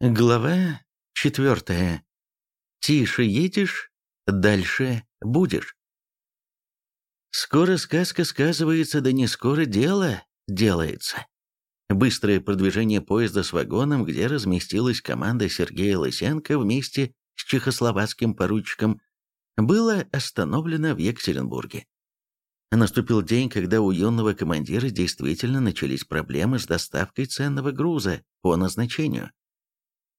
Глава четвертая. Тише едешь, дальше будешь. Скоро сказка сказывается, да не скоро дело делается. Быстрое продвижение поезда с вагоном, где разместилась команда Сергея Лысенко вместе с чехословацким поручиком, было остановлено в Екатеринбурге. Наступил день, когда у юного командира действительно начались проблемы с доставкой ценного груза по назначению.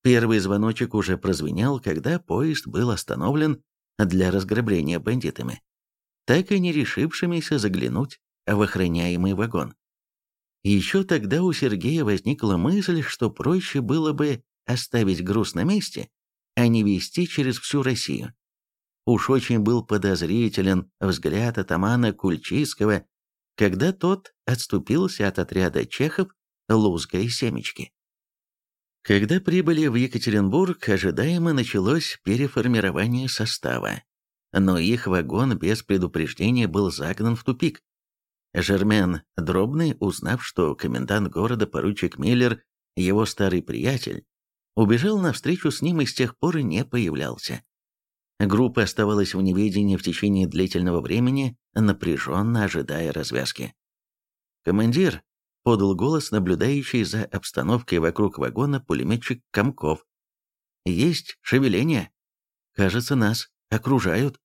Первый звоночек уже прозвенел, когда поезд был остановлен для разграбления бандитами, так и не решившимися заглянуть в охраняемый вагон. Еще тогда у Сергея возникла мысль, что проще было бы оставить груз на месте, а не везти через всю Россию. Уж очень был подозрителен взгляд атамана Кульчийского, когда тот отступился от отряда чехов Лузга и Семечки. Когда прибыли в Екатеринбург, ожидаемо началось переформирование состава. Но их вагон без предупреждения был загнан в тупик. Жермен Дробный, узнав, что комендант города поручик Миллер, его старый приятель, убежал навстречу с ним и с тех пор не появлялся. Группа оставалась в неведении в течение длительного времени, напряженно ожидая развязки. Командир, подал голос наблюдающий за обстановкой вокруг вагона пулеметчик Комков. «Есть шевеление. Кажется, нас окружают».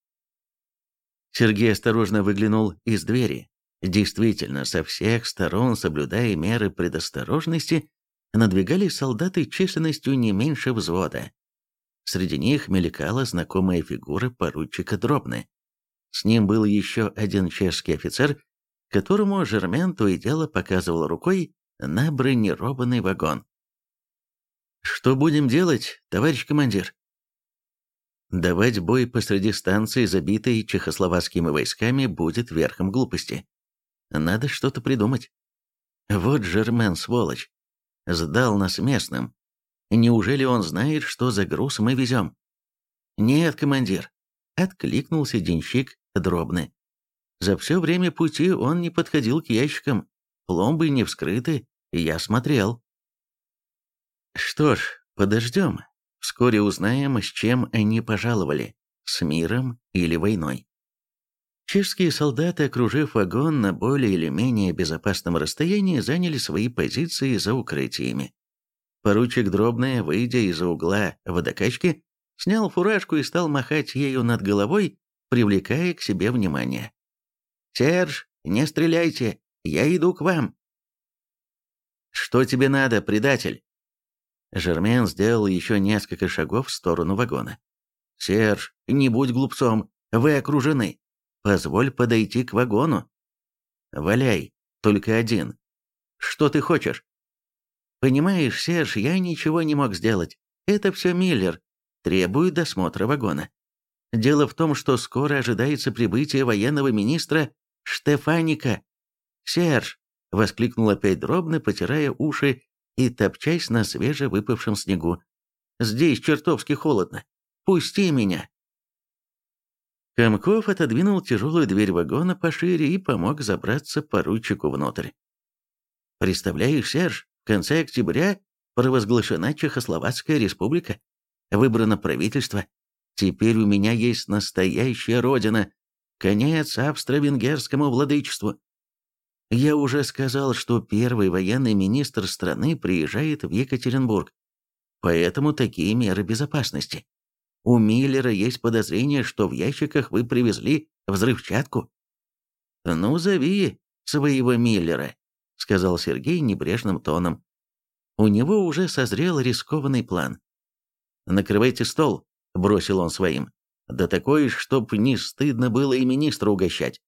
Сергей осторожно выглянул из двери. Действительно, со всех сторон, соблюдая меры предосторожности, надвигались солдаты численностью не меньше взвода. Среди них мелькала знакомая фигура поручика Дробны. С ним был еще один чешский офицер, которому Жермен то и дело показывал рукой на бронированный вагон. «Что будем делать, товарищ командир?» Давать бой посреди станции, забитой чехословацкими войсками, будет верхом глупости. Надо что-то придумать. Вот Жермен, сволочь, сдал нас местным. Неужели он знает, что за груз мы везем? Нет, командир, откликнулся денщик дробный. За все время пути он не подходил к ящикам, пломбы не вскрыты, я смотрел. Что ж, подождем. Вскоре узнаем, с чем они пожаловали, с миром или войной. Чешские солдаты, окружив вагон на более или менее безопасном расстоянии, заняли свои позиции за укрытиями. Поручик Дробная, выйдя из-за угла водокачки, снял фуражку и стал махать ею над головой, привлекая к себе внимание. «Серж, не стреляйте! Я иду к вам!» «Что тебе надо, предатель?» Жермен сделал еще несколько шагов в сторону вагона. «Серж, не будь глупцом, вы окружены. Позволь подойти к вагону». «Валяй, только один. Что ты хочешь?» «Понимаешь, Серж, я ничего не мог сделать. Это все Миллер. Требует досмотра вагона. Дело в том, что скоро ожидается прибытие военного министра Штефаника! Серж!» — воскликнул опять дробно, потирая уши и топчась на свежевыпавшем снегу. «Здесь чертовски холодно! Пусти меня!» Комков отодвинул тяжелую дверь вагона пошире и помог забраться поручику внутрь. «Представляешь, Серж, в конце октября провозглашена Чехословацкая республика, выбрано правительство. Теперь у меня есть настоящая родина, Конец австро-венгерскому владычеству. Я уже сказал, что первый военный министр страны приезжает в Екатеринбург. Поэтому такие меры безопасности. У Миллера есть подозрение, что в ящиках вы привезли взрывчатку. «Ну, зови своего Миллера», — сказал Сергей небрежным тоном. У него уже созрел рискованный план. «Накрывайте стол», — бросил он своим. Да такой, чтоб не стыдно было и министра угощать.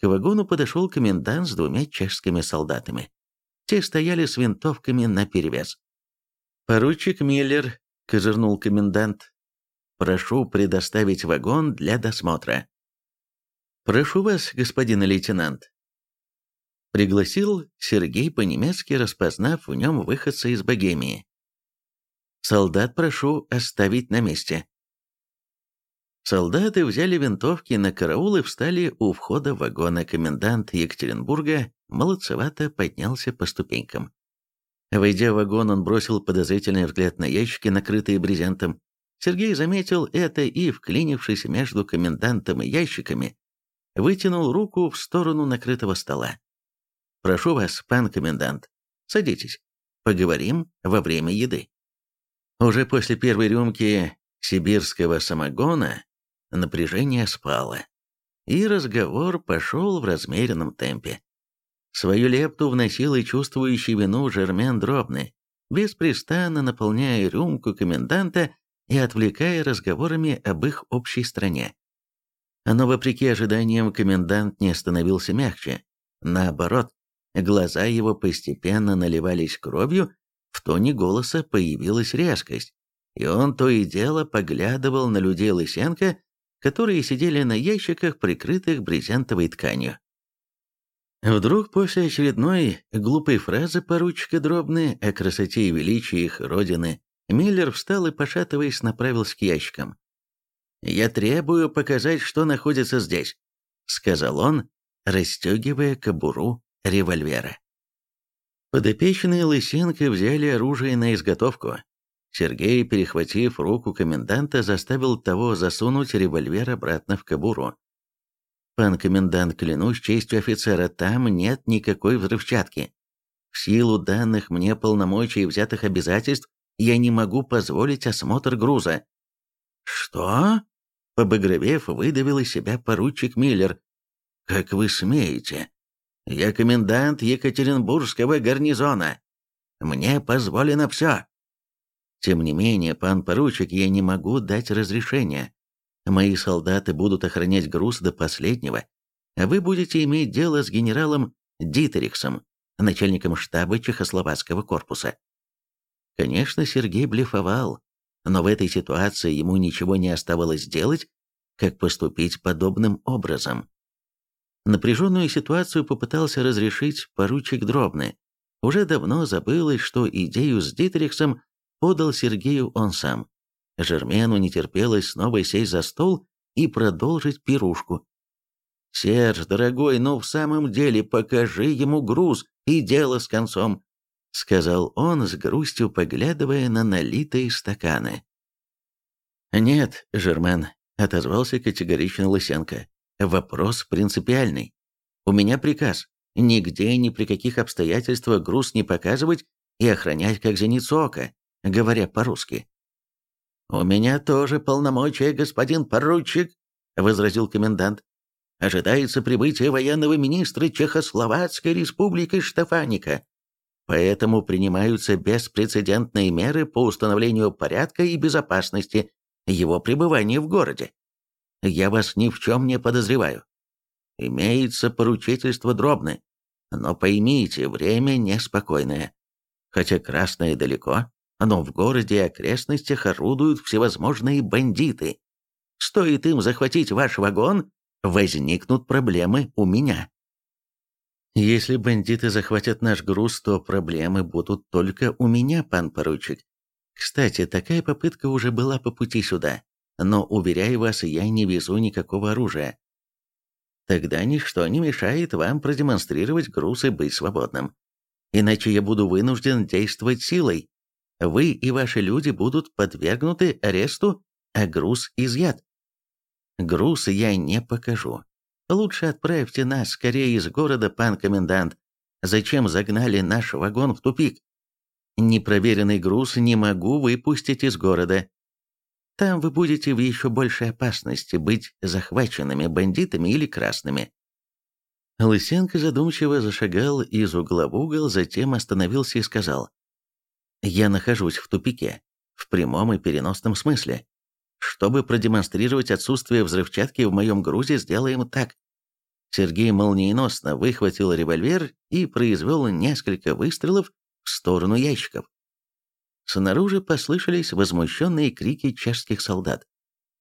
К вагону подошел комендант с двумя чешскими солдатами. Те стояли с винтовками наперевес. «Поручик Миллер», — козырнул комендант, — «прошу предоставить вагон для досмотра». «Прошу вас, господин лейтенант». Пригласил Сергей по-немецки, распознав в нем выходца из Богемии. «Солдат прошу оставить на месте». Солдаты взяли винтовки на караул и встали у входа вагона. Комендант Екатеринбурга молодцевато поднялся по ступенькам. Войдя в вагон, он бросил подозрительный взгляд на ящики, накрытые брезентом. Сергей заметил это и, вклинившись между комендантом и ящиками, вытянул руку в сторону накрытого стола. «Прошу вас, пан комендант, садитесь. Поговорим во время еды». Уже после первой рюмки сибирского самогона напряжение спало, и разговор пошел в размеренном темпе. Свою лепту вносил и чувствующий вину Жермен Дробный, беспрестанно наполняя рюмку коменданта и отвлекая разговорами об их общей стране. Но вопреки ожиданиям комендант не становился мягче. Наоборот, глаза его постепенно наливались кровью, в тоне голоса появилась резкость, и он то и дело поглядывал на людей Лысенко, которые сидели на ящиках, прикрытых брезентовой тканью. Вдруг после очередной глупой фразы поручика Дробны о красоте и величии их родины, Миллер встал и, пошатываясь, направился к ящикам. «Я требую показать, что находится здесь», — сказал он, расстегивая кобуру револьвера. Подопечные Лысенко взяли оружие на изготовку. Сергей, перехватив руку коменданта, заставил того засунуть револьвер обратно в кобуру. Пан комендант, клянусь честью офицера, там нет никакой взрывчатки. В силу данных мне полномочий и взятых обязательств я не могу позволить осмотр груза. Что? Побагровев, выдавил из себя поручик Миллер. Как вы смеете? Я комендант Екатеринбургского гарнизона. Мне позволено все. Тем не менее, пан поручик, я не могу дать разрешения. Мои солдаты будут охранять груз до последнего, а вы будете иметь дело с генералом Дитериксом, начальником штаба Чехословацкого корпуса. Конечно, Сергей блефовал, но в этой ситуации ему ничего не оставалось делать, как поступить подобным образом. Напряженную ситуацию попытался разрешить поручик Дробный. Уже давно забылось, что идею с Дитериксом подал Сергею он сам. Жермену не терпелось снова сесть за стол и продолжить пирушку. «Серж, дорогой, ну в самом деле покажи ему груз и дело с концом», сказал он с грустью, поглядывая на налитые стаканы. «Нет, Жермен», — отозвался категорично Лысенко, — «вопрос принципиальный. У меня приказ нигде ни при каких обстоятельствах груз не показывать и охранять как зеницу ока, говоря по-русски. «У меня тоже полномочия, господин поручик», — возразил комендант. «Ожидается прибытие военного министра Чехословацкой республики Штефаника. Поэтому принимаются беспрецедентные меры по установлению порядка и безопасности его пребывания в городе. Я вас ни в чем не подозреваю. Имеется поручительство дробное, но поймите, время неспокойное. Хотя красное далеко, но в городе и окрестностях орудуют всевозможные бандиты. Стоит им захватить ваш вагон, возникнут проблемы у меня. Если бандиты захватят наш груз, то проблемы будут только у меня, пан поручик. Кстати, такая попытка уже была по пути сюда, но, уверяю вас, я не везу никакого оружия. Тогда ничто не мешает вам продемонстрировать груз и быть свободным. Иначе я буду вынужден действовать силой. Вы и ваши люди будут подвергнуты аресту, а груз изъят. Груз я не покажу. Лучше отправьте нас скорее из города, пан комендант. Зачем загнали наш вагон в тупик? Непроверенный груз не могу выпустить из города. Там вы будете в еще большей опасности быть захваченными бандитами или красными. Лысенко задумчиво зашагал из угла в угол, затем остановился и сказал. Я нахожусь в тупике, в прямом и переносном смысле. Чтобы продемонстрировать отсутствие взрывчатки в моем грузе, сделаем так. Сергей молниеносно выхватил револьвер и произвел несколько выстрелов в сторону ящиков. Снаружи послышались возмущенные крики чешских солдат.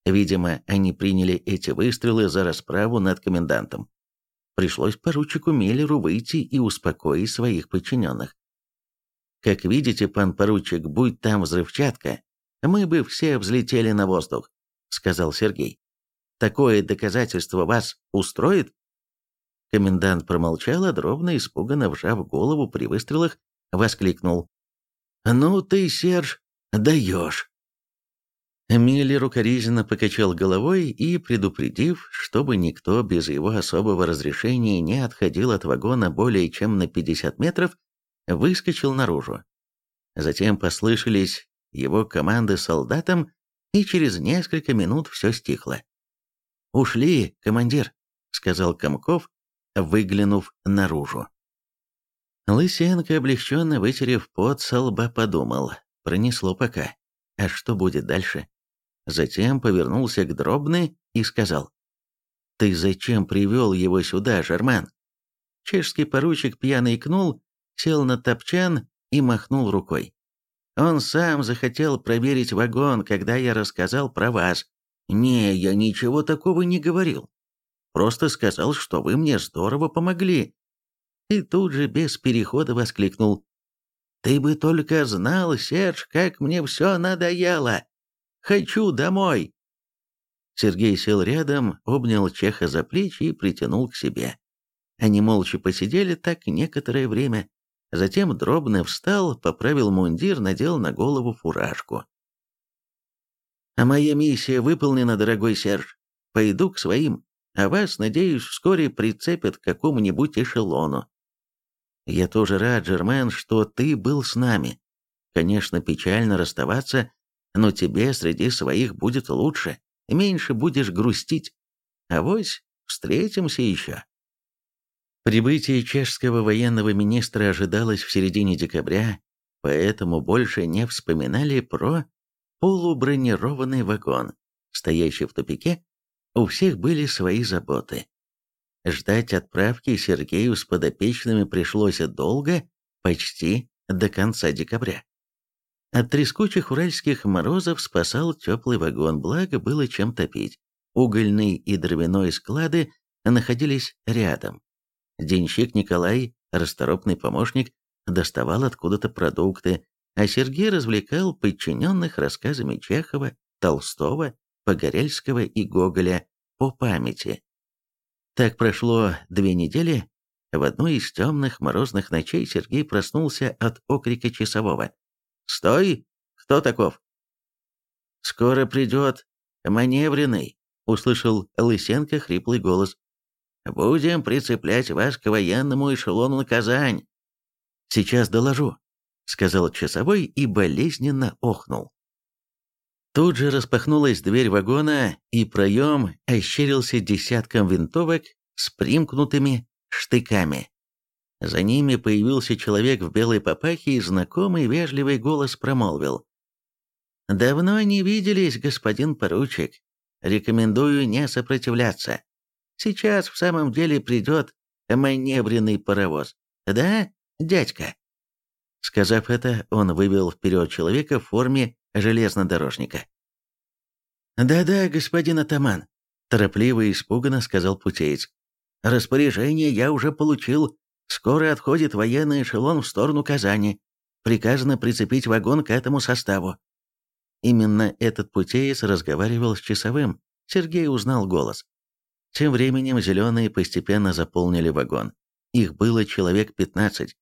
Видимо, они приняли эти выстрелы за расправу над комендантом. Пришлось поручику Миллеру выйти и успокоить своих подчиненных. Как видите, пан поручик, будь там взрывчатка, мы бы все взлетели на воздух, сказал Сергей. Такое доказательство вас устроит? Комендант промолчал, а дробно, испуганно вжав голову при выстрелах, воскликнул. «Ну ты, Серж, даешь!» Миллер укоризненно покачал головой и, предупредив, чтобы никто без его особого разрешения не отходил от вагона более чем на 50 метров, выскочил наружу. Затем послышались его команды солдатам, и через несколько минут все стихло. «Ушли, командир», — сказал Комков, выглянув наружу. Лысенко, облегченно вытерев пот со лба, подумал, пронесло пока. А что будет дальше? Затем повернулся к Дробны и сказал, «Ты зачем привел его сюда, Жерман?» Чешский поручик пьяно икнул, сел на топчан и махнул рукой. «Он сам захотел проверить вагон, когда я рассказал про вас. Не, я ничего такого не говорил. Просто сказал, что вы мне здорово помогли». И тут же без перехода воскликнул. «Ты бы только знал, Серж, как мне все надоело! Хочу домой!» Сергей сел рядом, обнял Чеха за плечи и притянул к себе. Они молча посидели так некоторое время. Затем дробно встал, поправил мундир, надел на голову фуражку. «А моя миссия выполнена, дорогой Серж. Пойду к своим, а вас, надеюсь, вскоре прицепят к какому-нибудь эшелону. Я тоже рад, Жермен, что ты был с нами. Конечно, печально расставаться, но тебе среди своих будет лучше, меньше будешь грустить. А вось встретимся еще. Прибытие чешского военного министра ожидалось в середине декабря, поэтому больше не вспоминали про полубронированный вагон, стоящий в тупике. У всех были свои заботы. Ждать отправки Сергею с подопечными пришлось долго, почти до конца декабря. От трескучих уральских морозов спасал теплый вагон, благо было чем топить. Угольный и дровяной склады находились рядом. Денщик Николай, расторопный помощник, доставал откуда-то продукты, а Сергей развлекал подчиненных рассказами Чехова, Толстого, Погорельского и Гоголя по памяти. Так прошло две недели. В одной из темных морозных ночей Сергей проснулся от окрика часового. «Стой! Кто таков?» «Скоро придет маневренный», — услышал Лысенко хриплый голос. «Будем прицеплять вас к военному эшелону на Казань». «Сейчас доложу», — сказал часовой и болезненно охнул. Тут же распахнулась дверь вагона, и проем ощерился десятком винтовок с примкнутыми штыками. За ними появился человек в белой папахе, и знакомый вежливый голос промолвил. «Давно не виделись, господин поручик. Рекомендую не сопротивляться. Сейчас в самом деле придет маневренный паровоз. Да, дядька?» Сказав это, он вывел вперед человека в форме железнодорожника. «Да-да, господин атаман», – торопливо и испуганно сказал путеец. «Распоряжение я уже получил. Скоро отходит военный эшелон в сторону Казани. Приказано прицепить вагон к этому составу». Именно этот путеец разговаривал с часовым. Сергей узнал голос. Тем временем зеленые постепенно заполнили вагон. Их было человек пятнадцать.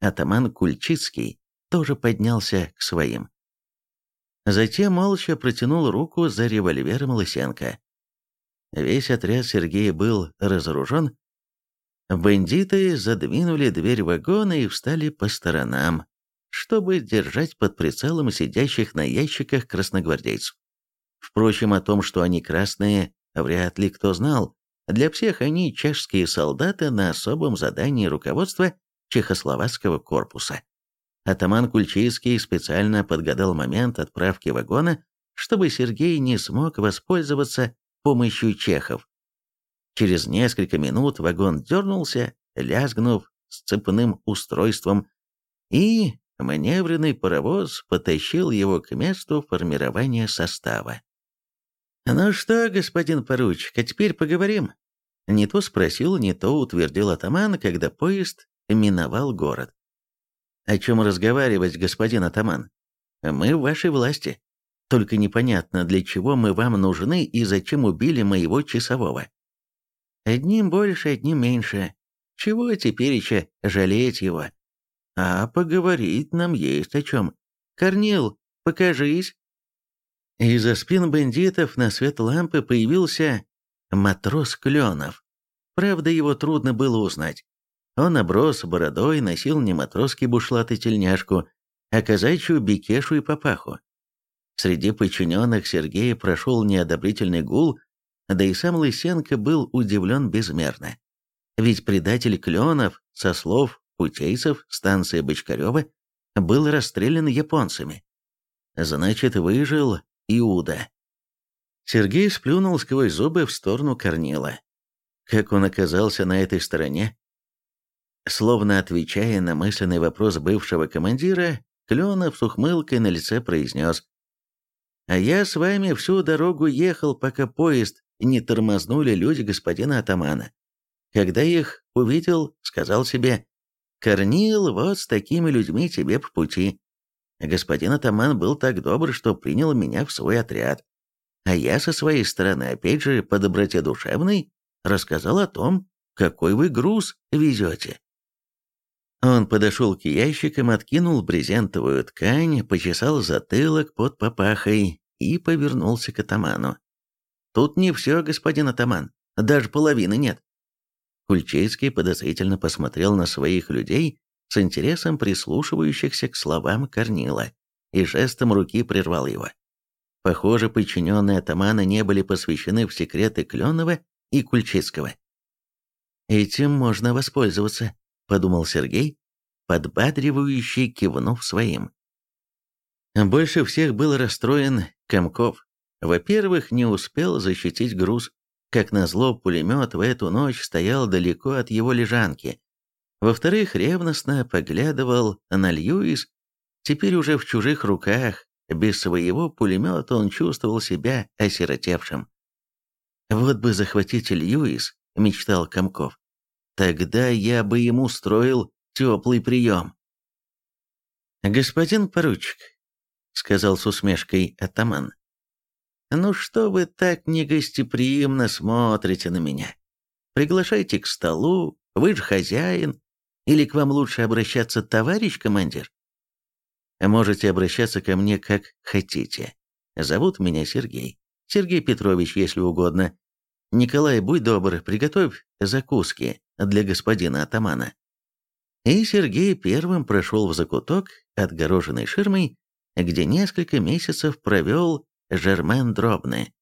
Атаман Кульчицкий тоже поднялся к своим. Затем молча протянул руку за револьвером Лысенко. Весь отряд Сергея был разоружен. Бандиты задвинули дверь вагона и встали по сторонам, чтобы держать под прицелом сидящих на ящиках красногвардейцев. Впрочем, о том, что они красные, вряд ли кто знал. Для всех они чешские солдаты на особом задании руководства Чехословацкого корпуса. Атаман Кульчийский специально подгадал момент отправки вагона, чтобы Сергей не смог воспользоваться помощью чехов. Через несколько минут вагон дернулся, лязгнув сцепным устройством, и маневренный паровоз потащил его к месту формирования состава. «Ну что, господин поручик, а теперь поговорим?» Не то спросил, не то утвердил атаман, когда поезд миновал город. «О чем разговаривать, господин атаман? Мы в вашей власти. Только непонятно, для чего мы вам нужны и зачем убили моего часового. Одним больше, одним меньше. Чего теперь еще жалеть его? а поговорить нам есть о чем. Корнил, покажись!» Из-за спин бандитов на свет лампы появился матрос Кленов. Правда, его трудно было узнать. Он оброс бородой, носил не матросский бушлат и тельняшку, а казачью бекешу и папаху. Среди подчиненных Сергея прошел неодобрительный гул, да и сам Лысенко был удивлен безмерно. Ведь предатель Кленов, со слов путейцев станции Бочкарева, был расстрелян японцами. Значит, выжил Иуда. Сергей сплюнул сквозь зубы в сторону Корнила. Как он оказался на этой стороне? Словно отвечая на мысленный вопрос бывшего командира, Кленов с ухмылкой на лице произнес. «А я с вами всю дорогу ехал, пока поезд не тормознули люди господина атамана. Когда их увидел, сказал себе, «Корнил, вот с такими людьми тебе по пути. Господин атаман был так добр, что принял меня в свой отряд. А я со своей стороны, опять же, по доброте душевной, рассказал о том, какой вы груз везете. Он подошел к ящикам, откинул брезентовую ткань, почесал затылок под папахой и повернулся к атаману. «Тут не все, господин атаман, даже половины нет». Кульчицкий подозрительно посмотрел на своих людей, с интересом прислушивающихся к словам Корнила, и жестом руки прервал его. Похоже, подчиненные атамана не были посвящены в секреты Кленова и Кульчицкого. «Этим можно воспользоваться», — подумал Сергей, подбадривающий кивнув своим. Больше всех был расстроен Комков. Во-первых, не успел защитить груз. Как назло, пулемет в эту ночь стоял далеко от его лежанки, во-вторых, ревностно поглядывал на Льюис, теперь уже в чужих руках, без своего пулемета он чувствовал себя осиротевшим. «Вот бы захватить Льюис», — мечтал Комков. «Тогда я бы ему строил теплый прием». «Господин поручик», — сказал с усмешкой атаман, — «ну что вы так негостеприимно смотрите на меня? Приглашайте к столу, вы же хозяин, или к вам лучше обращаться товарищ командир? Можете обращаться ко мне как хотите. Зовут меня Сергей. Сергей Петрович, если угодно. Николай, будь добр, приготовь закуски для господина атамана. И Сергей первым прошел в закуток, отгороженный ширмой, где несколько месяцев провел Жермен Дробный.